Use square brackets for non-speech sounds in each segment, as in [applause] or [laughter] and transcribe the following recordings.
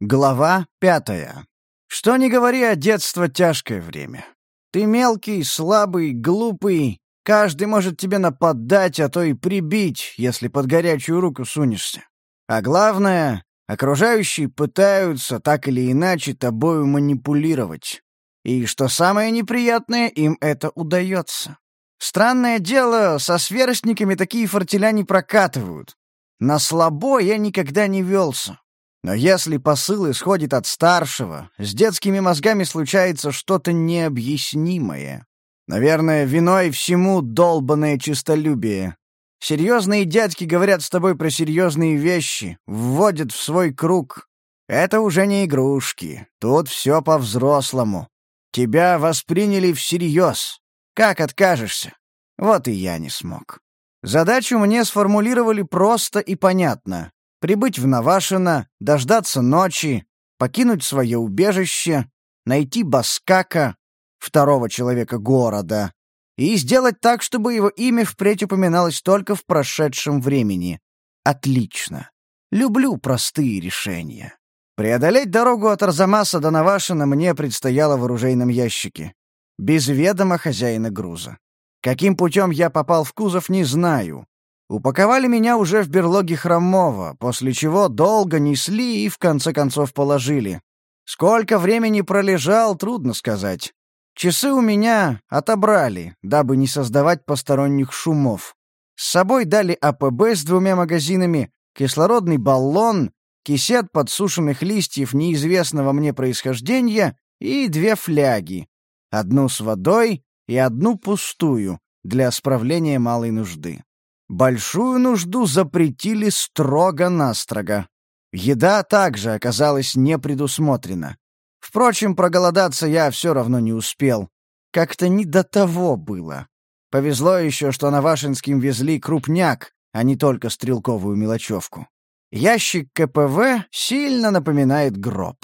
Глава пятая. Что не говори, а детство — тяжкое время. Ты мелкий, слабый, глупый. Каждый может тебе нападать, а то и прибить, если под горячую руку сунешься. А главное, окружающие пытаются так или иначе тобою манипулировать. И что самое неприятное, им это удается. Странное дело, со сверстниками такие фортеля не прокатывают. На слабо я никогда не велся. Но если посыл исходит от старшего, с детскими мозгами случается что-то необъяснимое. Наверное, виной всему долбанное честолюбие. Серьезные дядьки говорят с тобой про серьезные вещи, вводят в свой круг. Это уже не игрушки, тут все по-взрослому. Тебя восприняли всерьез. Как откажешься? Вот и я не смог. Задачу мне сформулировали просто и понятно прибыть в Навашино, дождаться ночи, покинуть свое убежище, найти Баскака, второго человека города, и сделать так, чтобы его имя впредь упоминалось только в прошедшем времени. Отлично. Люблю простые решения. Преодолеть дорогу от Арзамаса до Навашина мне предстояло в оружейном ящике. Без ведома хозяина груза. Каким путем я попал в кузов, не знаю. Упаковали меня уже в берлоге Хромова, после чего долго несли и в конце концов положили. Сколько времени пролежал, трудно сказать. Часы у меня отобрали, дабы не создавать посторонних шумов. С собой дали АПБ с двумя магазинами, кислородный баллон, кисет подсушенных листьев неизвестного мне происхождения и две фляги. Одну с водой и одну пустую, для справления малой нужды. Большую нужду запретили строго-настрого. Еда также оказалась не предусмотрена. Впрочем, проголодаться я все равно не успел. Как-то не до того было. Повезло еще, что на Вашинским везли крупняк, а не только стрелковую мелочевку. Ящик КПВ сильно напоминает гроб.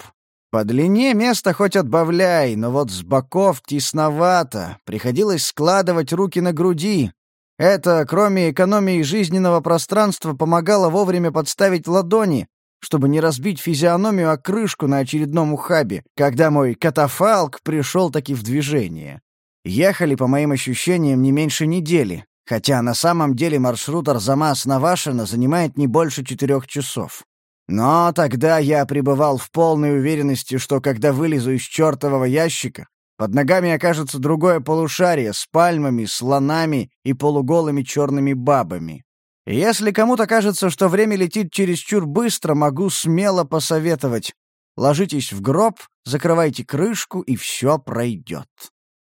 По длине место хоть отбавляй, но вот с боков тесновато, приходилось складывать руки на груди, это, кроме экономии жизненного пространства, помогало вовремя подставить ладони, чтобы не разбить физиономию о крышку на очередном ухабе, когда мой катафалк пришел таки в движение. Ехали, по моим ощущениям, не меньше недели, хотя на самом деле маршрут Арзамас-Навашино занимает не больше четырех часов. Но тогда я пребывал в полной уверенности, что когда вылезу из чертового ящика, под ногами окажется другое полушарие с пальмами, слонами и полуголыми черными бабами. если кому-то кажется, что время летит чересчур быстро, могу смело посоветовать. Ложитесь в гроб, закрывайте крышку, и все пройдет.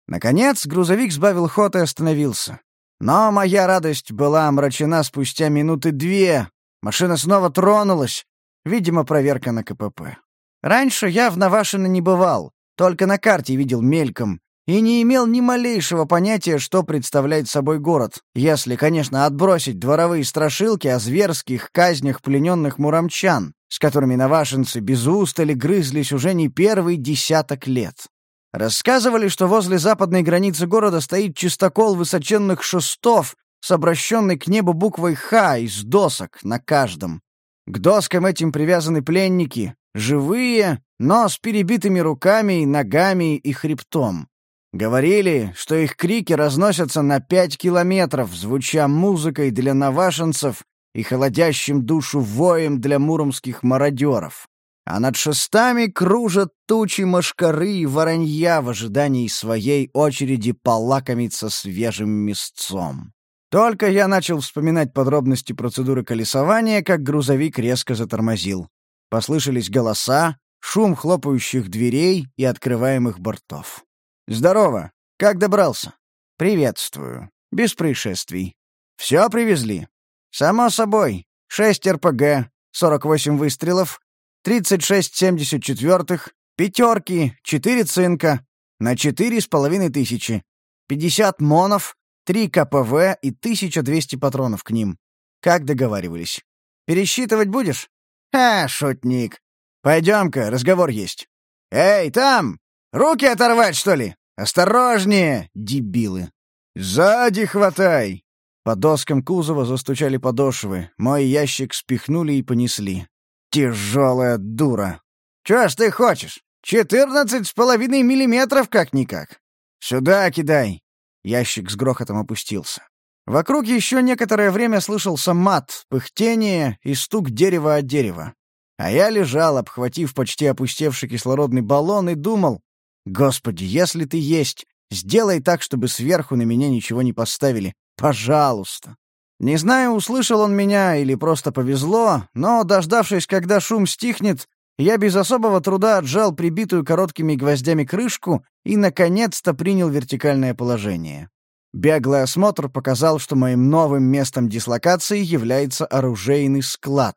Наконец, грузовик сбавил ход и остановился. Но моя радость была омрачена спустя минуты две. Машина снова тронулась. Видимо, проверка на КПП. Раньше я в Навашино не бывал. Только на карте видел мельком и не имел ни малейшего понятия, что представляет собой город, если, конечно, отбросить дворовые страшилки о зверских казнях плененных муромчан, с которыми навашинцы без устали грызлись уже не первый десяток лет. Рассказывали, что возле западной границы города стоит чистокол высоченных шестов с обращенной к небу буквой «Х» из досок на каждом. К доскам этим привязаны пленники, живые, но с перебитыми руками, ногами и хребтом. Говорили, что их крики разносятся на пять километров, звуча музыкой для навашенцев и холодящим душу воем для муромских мародеров. А над шестами кружат тучи мошкары и воронья в ожидании своей очереди полакомиться свежим мясцом. Только я начал вспоминать подробности процедуры колесования, как грузовик резко затормозил. Послышались голоса, шум хлопающих дверей и открываемых бортов. «Здорово! Как добрался?» «Приветствую. Без происшествий. Все привезли?» «Само собой. Шесть РПГ, 48 выстрелов, 36 74-х, пятерки, четыре цинка, на четыре с половиной тысячи, 50 монов, три КПВ и 1200 патронов к ним. Как договаривались. Пересчитывать будешь?» «А, шутник. Пойдем-ка, разговор есть». «Эй, там! Руки оторвать, что ли? Осторожнее, дебилы!» «Сзади хватай!» По доскам кузова застучали подошвы. Мой ящик спихнули и понесли. «Тяжелая дура!» Чего ж ты хочешь? Четырнадцать с половиной миллиметров как-никак. Сюда кидай. Ящик с грохотом опустился. Вокруг еще некоторое время слышался мат, пыхтение и стук дерева от дерева. А я лежал, обхватив почти опустевший кислородный баллон, и думал, «Господи, если ты есть, сделай так, чтобы сверху на меня ничего не поставили. Пожалуйста». Не знаю, услышал он меня или просто повезло, но, дождавшись, когда шум стихнет, я без особого труда отжал прибитую короткими гвоздями крышку и, наконец-то, принял вертикальное положение. Беглый осмотр показал, что моим новым местом дислокации является оружейный склад.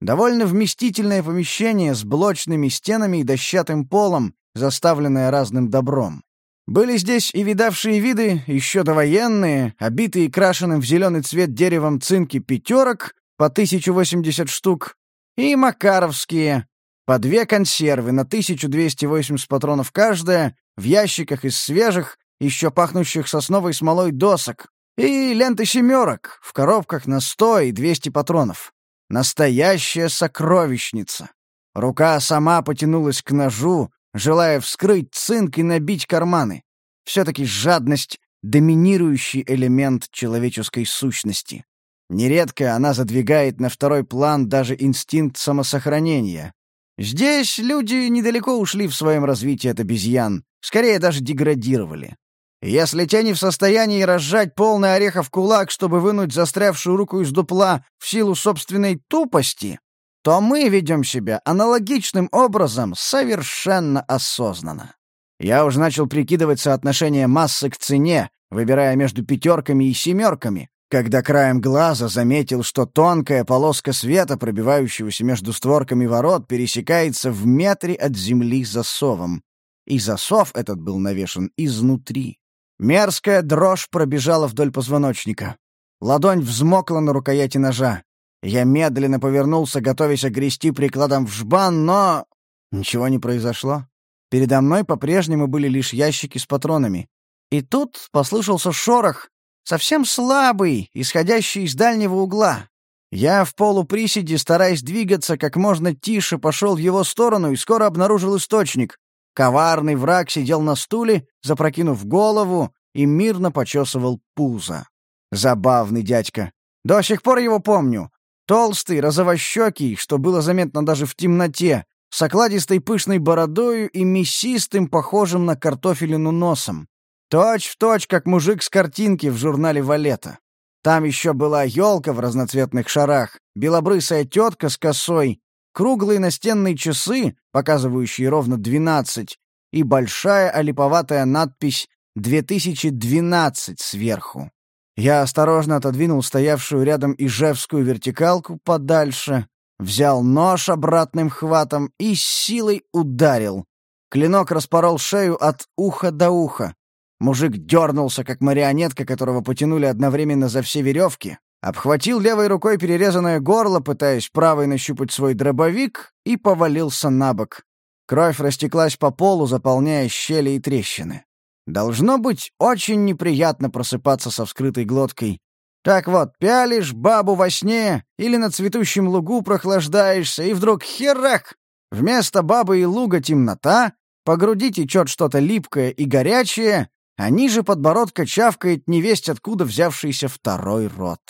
Довольно вместительное помещение с блочными стенами и дощатым полом, заставленное разным добром. Были здесь и видавшие виды, еще довоенные, обитые крашеным в зеленый цвет деревом цинки пятерок по 1080 штук, и макаровские, по две консервы на 1280 патронов каждая, в ящиках из свежих, еще пахнущих сосновой смолой досок, и ленты семерок в коробках на 100 и 200 патронов. Настоящая сокровищница. Рука сама потянулась к ножу, желая вскрыть цинк и набить карманы. Все-таки жадность — доминирующий элемент человеческой сущности. Нередко она задвигает на второй план даже инстинкт самосохранения. Здесь люди недалеко ушли в своем развитии от обезьян, скорее даже деградировали. Если те не в состоянии разжать полный орехов кулак, чтобы вынуть застрявшую руку из дупла в силу собственной тупости, то мы ведем себя аналогичным образом совершенно осознанно. Я уже начал прикидывать соотношение массы к цене, выбирая между пятерками и семерками, когда краем глаза заметил, что тонкая полоска света, пробивающегося между створками ворот, пересекается в метре от земли засовом. И засов этот был навешан изнутри. Мерзкая дрожь пробежала вдоль позвоночника. Ладонь взмокла на рукояти ножа. Я медленно повернулся, готовясь огрести прикладом в жбан, но... Ничего не произошло. Передо мной по-прежнему были лишь ящики с патронами. И тут послышался шорох, совсем слабый, исходящий из дальнего угла. Я в полуприседе, стараясь двигаться как можно тише, пошел в его сторону и скоро обнаружил источник. Коварный враг сидел на стуле, запрокинув голову, и мирно почесывал пузо. Забавный дядька. До сих пор его помню. Толстый, розовощекий, что было заметно даже в темноте, с окладистой пышной бородою и мясистым, похожим на картофелину носом. Точь в точь, как мужик с картинки в журнале «Валета». Там еще была елка в разноцветных шарах, белобрысая тетка с косой круглые настенные часы, показывающие ровно двенадцать, и большая олиповатая надпись «2012» сверху. Я осторожно отодвинул стоявшую рядом ижевскую вертикалку подальше, взял нож обратным хватом и силой ударил. Клинок распорол шею от уха до уха. Мужик дернулся, как марионетка, которого потянули одновременно за все веревки, обхватил левой рукой перерезанное горло, пытаясь правой нащупать свой дробовик, и повалился на бок. Кровь растеклась по полу, заполняя щели и трещины. Должно быть очень неприятно просыпаться со вскрытой глоткой. Так вот, пялишь бабу во сне или на цветущем лугу прохлаждаешься, и вдруг херак! Вместо бабы и луга темнота, по груди течет что-то липкое и горячее, а ниже подбородка чавкает невесть откуда взявшийся второй рот.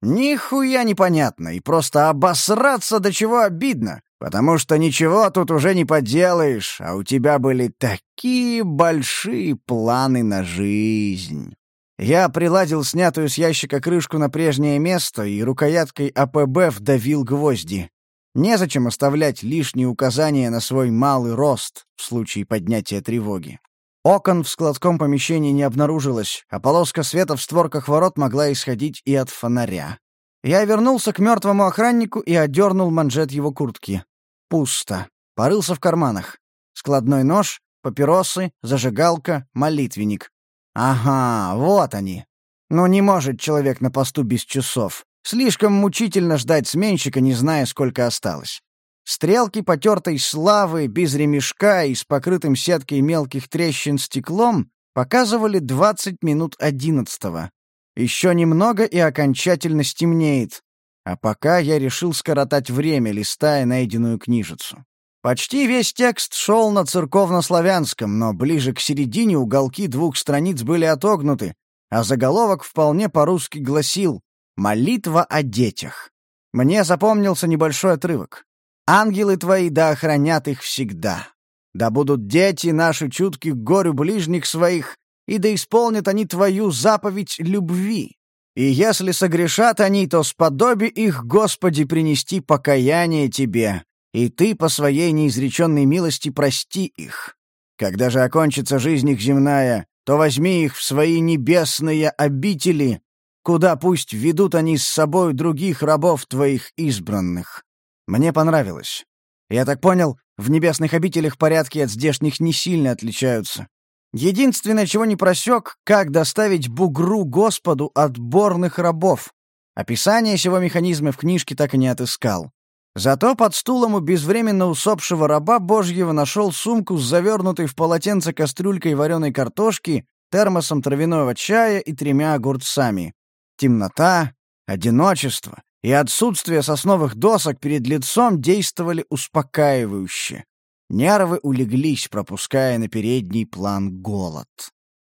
Нихуя непонятно, и просто обосраться до чего обидно, потому что ничего тут уже не поделаешь, а у тебя были такие большие планы на жизнь. Я приладил снятую с ящика крышку на прежнее место и рукояткой АПБ вдавил гвозди. Незачем оставлять лишние указания на свой малый рост в случае поднятия тревоги. Окон в складском помещении не обнаружилось, а полоска света в створках ворот могла исходить и от фонаря. Я вернулся к мертвому охраннику и одернул манжет его куртки. Пусто. Порылся в карманах. Складной нож, папиросы, зажигалка, молитвенник. Ага, вот они. Но не может человек на посту без часов. Слишком мучительно ждать сменщика, не зная, сколько осталось. Стрелки потертой славы, без ремешка и с покрытым сеткой мелких трещин стеклом показывали двадцать минут одиннадцатого. Еще немного и окончательно стемнеет. А пока я решил скоротать время, листая найденную книжицу. Почти весь текст шел на церковнославянском, но ближе к середине уголки двух страниц были отогнуты, а заголовок вполне по-русски гласил «Молитва о детях». Мне запомнился небольшой отрывок. «Ангелы твои да охранят их всегда. Да будут дети наши чутки к горю ближних своих, и да исполнят они твою заповедь любви. И если согрешат они, то сподоби их, Господи, принести покаяние Тебе, и Ты по своей неизреченной милости прости их. Когда же окончится жизнь их земная, то возьми их в свои небесные обители, куда пусть ведут они с собой других рабов Твоих избранных. Мне понравилось. Я так понял, в небесных обителях порядки от здешних не сильно отличаются. Единственное, чего не просек, как доставить бугру Господу отборных рабов. Описание сего механизма в книжке так и не отыскал. Зато под стулом у безвременно усопшего раба Божьего нашел сумку с завернутой в полотенце кастрюлькой вареной картошки, термосом травяного чая и тремя огурцами. Темнота, одиночество и отсутствие сосновых досок перед лицом действовали успокаивающе. Нервы улеглись, пропуская на передний план голод.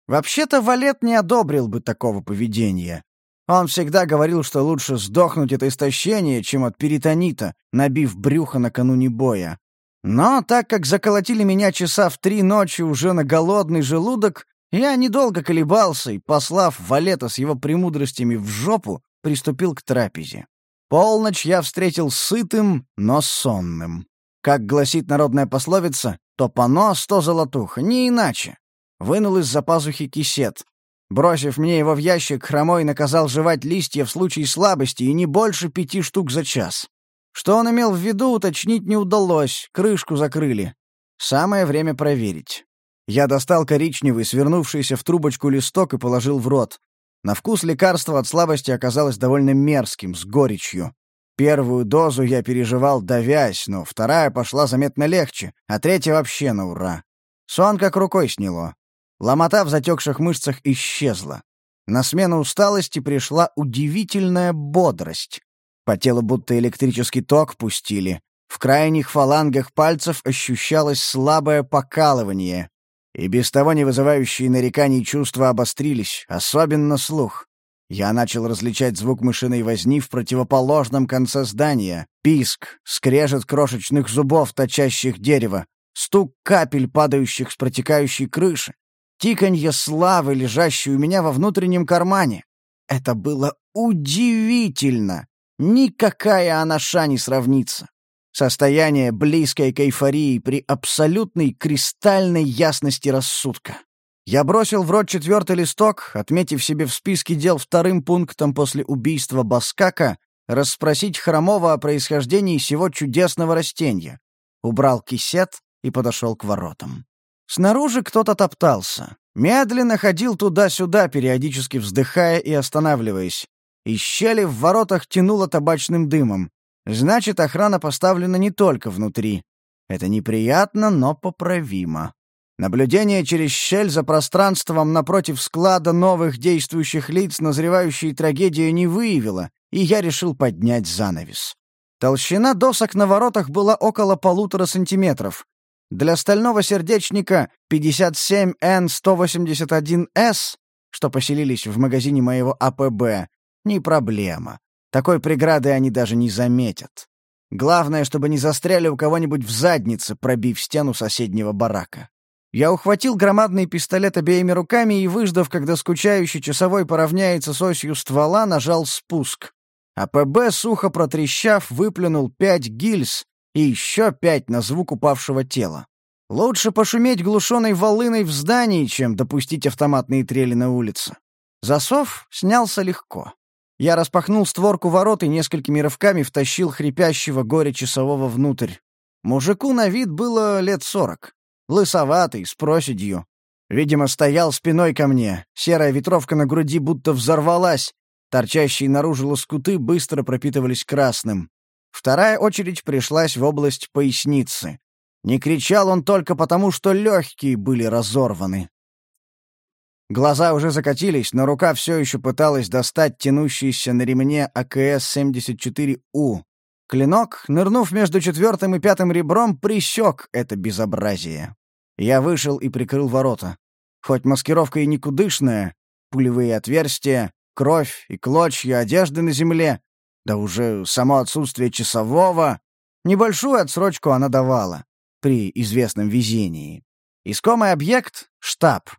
Вообще-то Валет не одобрил бы такого поведения. Он всегда говорил, что лучше сдохнуть от истощения, чем от перитонита, набив брюхо накануне боя. Но так как заколотили меня часа в три ночи уже на голодный желудок, я недолго колебался и, послав Валета с его премудростями в жопу, приступил к трапезе. Полночь я встретил сытым, но сонным. Как гласит народная пословица, то понос, то золотуха, не иначе. Вынул из-за пазухи кисет. Бросив мне его в ящик, хромой наказал жевать листья в случае слабости и не больше пяти штук за час. Что он имел в виду, уточнить не удалось, крышку закрыли. Самое время проверить. Я достал коричневый, свернувшийся в трубочку листок и положил в рот. На вкус лекарство от слабости оказалось довольно мерзким, с горечью. Первую дозу я переживал давясь, но вторая пошла заметно легче, а третья вообще на ура. Сон как рукой сняло. Ломота в затекших мышцах исчезла. На смену усталости пришла удивительная бодрость. По телу будто электрический ток пустили. В крайних фалангах пальцев ощущалось слабое покалывание. И без того не вызывающие нареканий чувства обострились, особенно слух. Я начал различать звук мышиной возни в противоположном конце здания. Писк, скрежет крошечных зубов, точащих дерево, стук капель, падающих с протекающей крыши, тиканье славы, лежащей у меня во внутреннем кармане. Это было удивительно! Никакая анаша не сравнится. Состояние, близкое к эйфории при абсолютной кристальной ясности рассудка. Я бросил в рот четвертый листок, отметив себе в списке дел вторым пунктом после убийства Баскака расспросить Хромова о происхождении сего чудесного растения. Убрал кисет и подошел к воротам. Снаружи кто-то топтался. Медленно ходил туда-сюда, периодически вздыхая и останавливаясь. Из щели в воротах тянуло табачным дымом. Значит, охрана поставлена не только внутри. Это неприятно, но поправимо. Наблюдение через щель за пространством напротив склада новых действующих лиц назревающей трагедии не выявило, и я решил поднять занавес. Толщина досок на воротах была около полутора сантиметров. Для стального сердечника 57N181S, что поселились в магазине моего АПБ, не проблема. Такой преграды они даже не заметят. Главное, чтобы не застряли у кого-нибудь в заднице, пробив стену соседнего барака. Я ухватил громадный пистолет обеими руками и, выждав, когда скучающий часовой поравняется с осью ствола, нажал спуск. А ПБ, сухо протрещав, выплюнул пять гильз и еще пять на звук упавшего тела. Лучше пошуметь глушеной волыной в здании, чем допустить автоматные трели на улице. Засов снялся легко. Я распахнул створку ворот и несколькими рывками втащил хрипящего горя часового внутрь. Мужику на вид было лет сорок лысоватый, с проседью. Видимо, стоял спиной ко мне, серая ветровка на груди будто взорвалась, торчащие наружу лоскуты быстро пропитывались красным. Вторая очередь пришлась в область поясницы. Не кричал он только потому, что легкие были разорваны. Глаза уже закатились, но рука все еще пыталась достать тянущийся на ремне АКС-74У. Клинок, нырнув между четвертым и пятым ребром, присек это безобразие. Я вышел и прикрыл ворота. Хоть маскировка и никудышная, пулевые отверстия, кровь и клочья одежды на земле, да уже само отсутствие часового, небольшую отсрочку она давала, при известном везении. Искомый объект — штаб.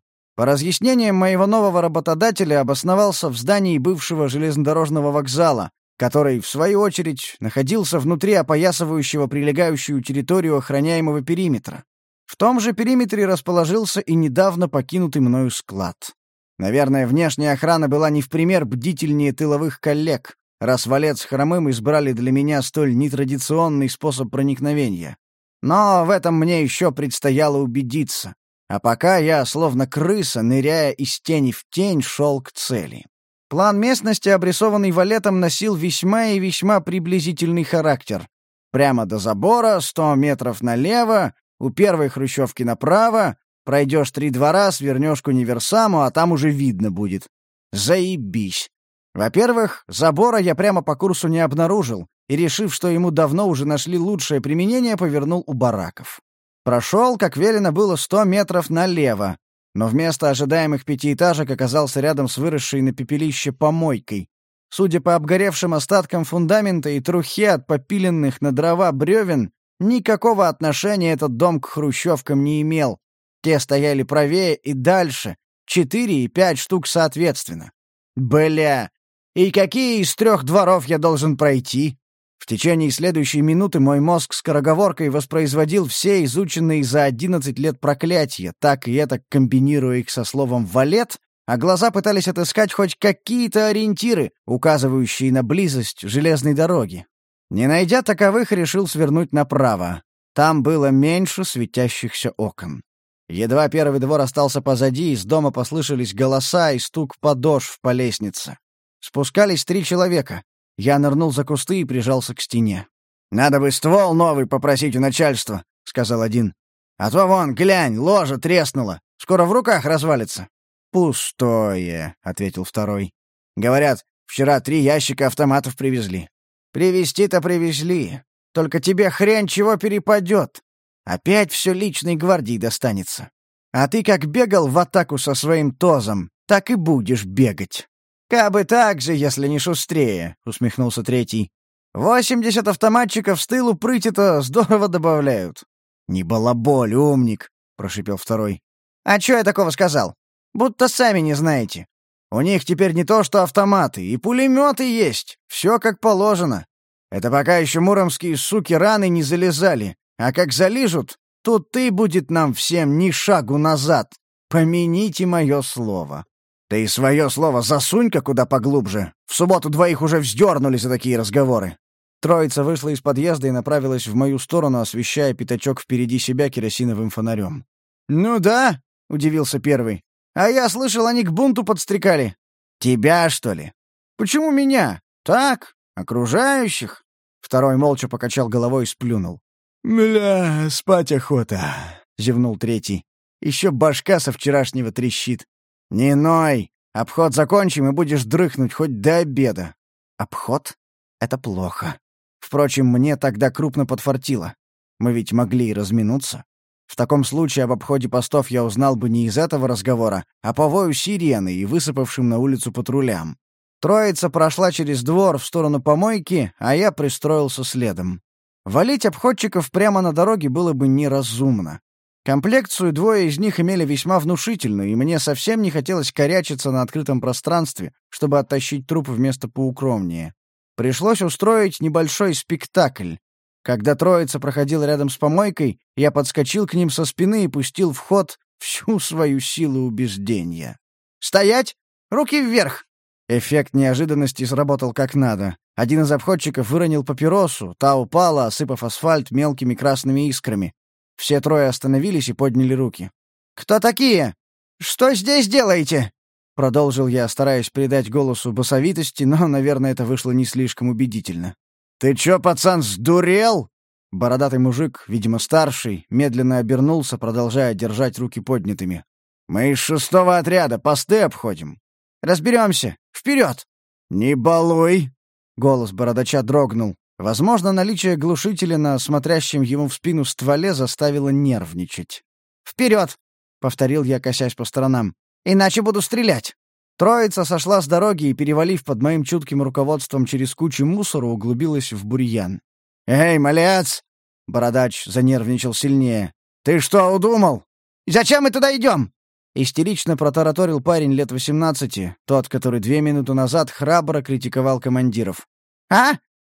По разъяснениям моего нового работодателя обосновался в здании бывшего железнодорожного вокзала, который, в свою очередь, находился внутри опоясывающего прилегающую территорию охраняемого периметра. В том же периметре расположился и недавно покинутый мною склад. Наверное, внешняя охрана была не в пример бдительнее тыловых коллег, раз валец с хромым избрали для меня столь нетрадиционный способ проникновения. Но в этом мне еще предстояло убедиться. А пока я, словно крыса, ныряя из тени в тень, шел к цели. План местности, обрисованный валетом, носил весьма и весьма приблизительный характер. Прямо до забора, сто метров налево, у первой хрущевки направо, пройдешь три двора, свернешь к универсаму, а там уже видно будет. Заебись. Во-первых, забора я прямо по курсу не обнаружил, и, решив, что ему давно уже нашли лучшее применение, повернул у бараков. Прошел, как велено было, сто метров налево, но вместо ожидаемых пятиэтажек оказался рядом с выросшей на пепелище помойкой. Судя по обгоревшим остаткам фундамента и трухе от попиленных на дрова бревен, никакого отношения этот дом к хрущевкам не имел. Те стояли правее и дальше, четыре и пять штук соответственно. Бля! И какие из трех дворов я должен пройти? В течение следующей минуты мой мозг скороговоркой воспроизводил все изученные за 11 лет проклятия, так и это комбинируя их со словом «валет», а глаза пытались отыскать хоть какие-то ориентиры, указывающие на близость железной дороги. Не найдя таковых, решил свернуть направо. Там было меньше светящихся окон. Едва первый двор остался позади, из дома послышались голоса и стук подошв по лестнице. Спускались три человека. Я нырнул за кусты и прижался к стене. «Надо бы ствол новый попросить у начальства», — сказал один. «А то вон, глянь, ложа треснула. Скоро в руках развалится». «Пустое», — ответил второй. «Говорят, вчера три ящика автоматов привезли». «Привезти-то привезли. Только тебе хрен чего перепадет. Опять все личной гвардии достанется. А ты как бегал в атаку со своим тозом, так и будешь бегать». «Кабы так же, если не шустрее», — усмехнулся третий. «Восемьдесят автоматчиков с тылу прыти-то здорово добавляют». «Не балаболь, умник», — прошипел второй. «А чё я такого сказал? Будто сами не знаете. У них теперь не то что автоматы, и пулеметы есть. Все как положено. Это пока еще муромские суки раны не залезали. А как залижут, тут ты будет нам всем ни шагу назад. Помяните мое слово». Ты и свое слово засунь-ка куда поглубже. В субботу двоих уже вздернули за такие разговоры. Троица вышла из подъезда и направилась в мою сторону, освещая пятачок впереди себя керосиновым фонарем. «Ну да», — удивился первый. «А я слышал, они к бунту подстрекали». «Тебя, что ли?» «Почему меня? Так, окружающих». Второй молча покачал головой и сплюнул. «Бля, спать охота», — зевнул третий. «Еще башка со вчерашнего трещит. «Не ной! Обход закончим, и будешь дрыхнуть хоть до обеда». «Обход? Это плохо. Впрочем, мне тогда крупно подфартило. Мы ведь могли и разминуться. В таком случае об обходе постов я узнал бы не из этого разговора, а по вою сирены и высыпавшим на улицу патрулям. Троица прошла через двор в сторону помойки, а я пристроился следом. Валить обходчиков прямо на дороге было бы неразумно. Комплекцию двое из них имели весьма внушительную, и мне совсем не хотелось корячиться на открытом пространстве, чтобы оттащить труп в место поукромнее. Пришлось устроить небольшой спектакль. Когда троица проходила рядом с помойкой, я подскочил к ним со спины и пустил в ход всю свою силу убеждения. «Стоять! Руки вверх!» Эффект неожиданности сработал как надо. Один из обходчиков выронил папиросу, та упала, осыпав асфальт мелкими красными искрами. Все трое остановились и подняли руки. «Кто такие? Что здесь делаете?» Продолжил я, стараясь придать голосу басовитости, но, наверное, это вышло не слишком убедительно. «Ты чё, пацан, сдурел?» Бородатый мужик, видимо, старший, медленно обернулся, продолжая держать руки поднятыми. «Мы из шестого отряда, посты обходим». «Разберемся. Вперед!» «Не балуй!» — голос бородача дрогнул. Возможно, наличие глушителя на смотрящем ему в спину стволе заставило нервничать. «Вперед!» — повторил я, косясь по сторонам. «Иначе буду стрелять!» Троица сошла с дороги и, перевалив под моим чутким руководством через кучу мусора, углубилась в бурьян. «Эй, малец!» — бородач занервничал сильнее. «Ты что удумал?» «Зачем мы туда идем?» Истерично протараторил парень лет восемнадцати, тот, который две минуты назад храбро критиковал командиров. «А?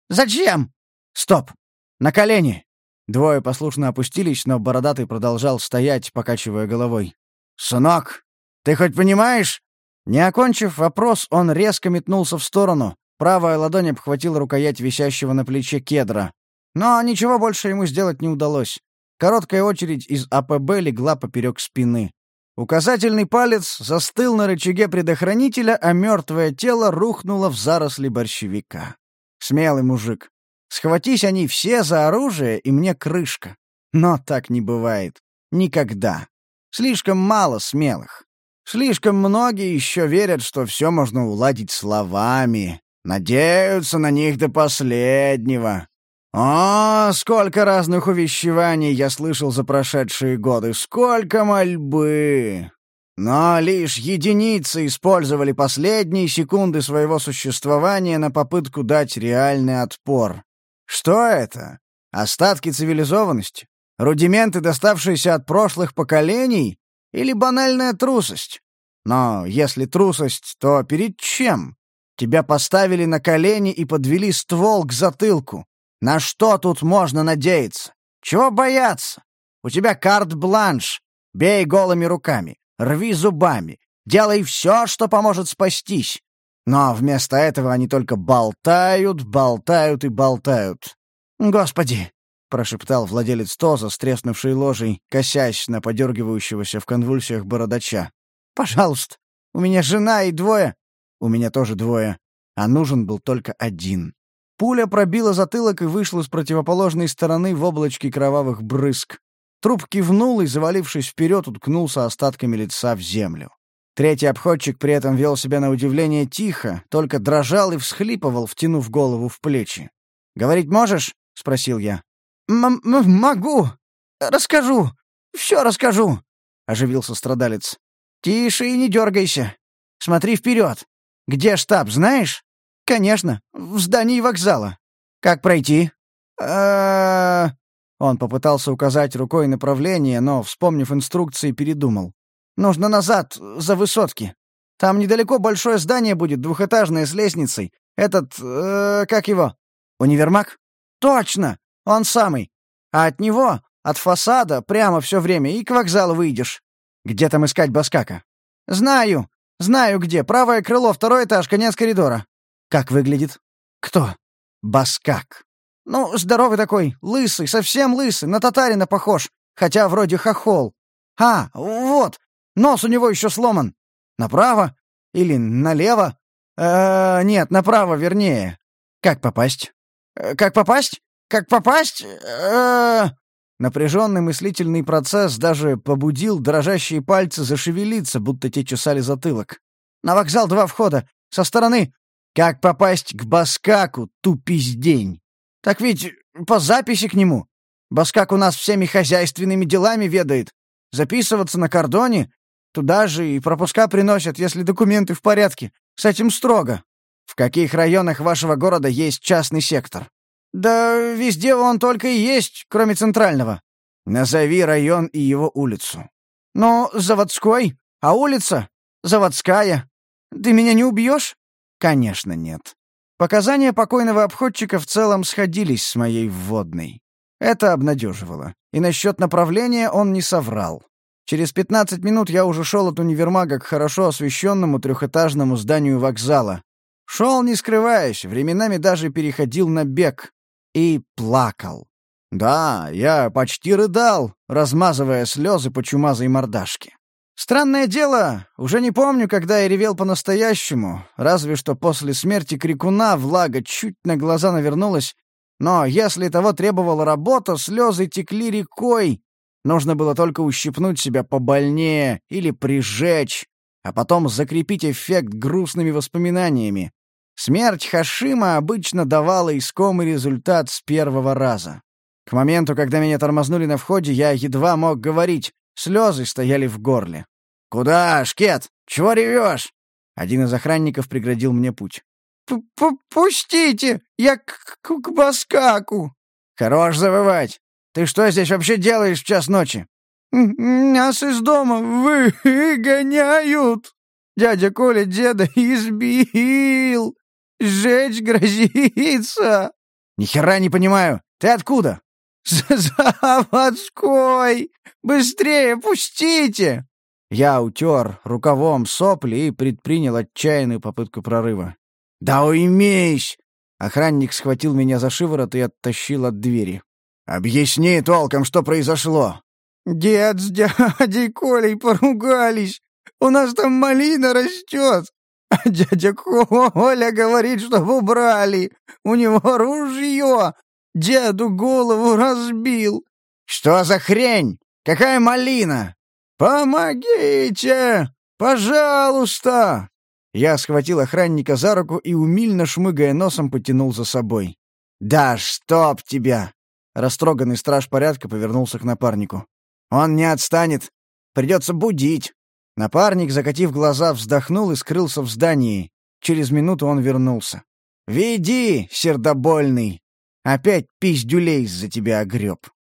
Зачем?» «Стоп! На колени!» Двое послушно опустились, но бородатый продолжал стоять, покачивая головой. «Сынок, ты хоть понимаешь?» Не окончив вопрос, он резко метнулся в сторону. Правая ладонь обхватила рукоять висящего на плече кедра. Но ничего больше ему сделать не удалось. Короткая очередь из АПБ легла поперек спины. Указательный палец застыл на рычаге предохранителя, а мертвое тело рухнуло в заросли борщевика. Смелый мужик. Схватись они все за оружие, и мне крышка. Но так не бывает. Никогда. Слишком мало смелых. Слишком многие еще верят, что все можно уладить словами. Надеются на них до последнего. О, сколько разных увещеваний я слышал за прошедшие годы, сколько мольбы! Но лишь единицы использовали последние секунды своего существования на попытку дать реальный отпор. Что это? Остатки цивилизованности? Рудименты, доставшиеся от прошлых поколений? Или банальная трусость? Но если трусость, то перед чем? Тебя поставили на колени и подвели ствол к затылку. На что тут можно надеяться? Чего бояться? У тебя карт-бланш. Бей голыми руками, рви зубами, делай все, что поможет спастись. Но вместо этого они только болтают, болтают и болтают. «Господи!» — прошептал владелец Тоза, стреснувший ложей, косясь на подергивающегося в конвульсиях бородача. «Пожалуйста, у меня жена и двое...» «У меня тоже двое, а нужен был только один». Пуля пробила затылок и вышла с противоположной стороны в облачке кровавых брызг. Труп кивнул и, завалившись вперед, уткнулся остатками лица в землю. Третий обходчик при этом вел себя на удивление тихо, только дрожал и всхлипывал, втянув голову в плечи. «Говорить можешь?» — спросил я. М «Могу. Расскажу. Все расскажу», — оживился страдалец. «Тише и не дергайся. Смотри вперед. Где штаб, знаешь?» «Конечно, в здании вокзала. Как пройти?» «А...» Он попытался указать рукой направление, но, вспомнив инструкции, передумал. «Нужно назад, за высотки. Там недалеко большое здание будет, двухэтажное, с лестницей. Этот... Э, как его? Универмаг? Точно! Он самый. А от него, от фасада, прямо все время, и к вокзалу выйдешь. Где там искать Баскака? Знаю. Знаю где. Правое крыло, второй этаж, конец коридора. Как выглядит? Кто? Баскак. Ну, здоровый такой, лысый, совсем лысый, на татарина похож, хотя вроде хохол. А, вот, нос у него еще сломан. Направо? Или налево? Э, нет, направо вернее. Как попасть? Э, как попасть? Как попасть? Э... Напряженный мыслительный процесс даже побудил дрожащие пальцы зашевелиться, будто те чесали затылок. На вокзал два входа. Со стороны как попасть к Баскаку, тупиздень? Так ведь по записи к нему. Баскак у нас всеми хозяйственными делами ведает. Записываться на кордоне, туда же и пропуска приносят, если документы в порядке. С этим строго. В каких районах вашего города есть частный сектор? Да везде он только и есть, кроме центрального. Назови район и его улицу. Ну, заводской, а улица заводская. Ты меня не убьешь? Конечно, нет. Показания покойного обходчика в целом сходились с моей вводной. Это обнадеживало. И насчет направления он не соврал. Через 15 минут я уже шел от универмага к хорошо освещенному трехэтажному зданию вокзала. Шел, не скрываясь, временами даже переходил на бег. И плакал. Да, я почти рыдал, размазывая слезы по чумазой мордашке. Странное дело, уже не помню, когда я ревел по-настоящему, разве что после смерти крикуна влага чуть на глаза навернулась, но если того требовала работа, слезы текли рекой. Нужно было только ущипнуть себя побольнее или прижечь, а потом закрепить эффект грустными воспоминаниями. Смерть Хашима обычно давала искомый результат с первого раза. К моменту, когда меня тормознули на входе, я едва мог говорить, слезы стояли в горле. «Куда, Шкет? Чего ревешь?» Один из охранников преградил мне путь. П -п «Пустите! Я к, к, к Баскаку!» «Хорош завывать! Ты что здесь вообще делаешь в час ночи?» «Нас из дома выгоняют! Дядя Коля деда избил! Сжечь грозится!» «Ни хера не понимаю! Ты откуда?» [laughs] «Заводской! Быстрее пустите!» Я утер рукавом сопли и предпринял отчаянную попытку прорыва. «Да уймись!» Охранник схватил меня за шиворот и оттащил от двери. «Объясни толком, что произошло!» «Дед с дядей Колей поругались. У нас там малина растет. А дядя Коля говорит, чтобы убрали. У него ружье. Деду голову разбил». «Что за хрень? Какая малина?» «Помогите! Пожалуйста!» Я схватил охранника за руку и, умильно шмыгая носом, потянул за собой. «Да чтоб тебя!» Растроганный страж порядка повернулся к напарнику. «Он не отстанет. Придется будить». Напарник, закатив глаза, вздохнул и скрылся в здании. Через минуту он вернулся. «Веди, сердобольный! Опять пиздюлей за тебя огреб».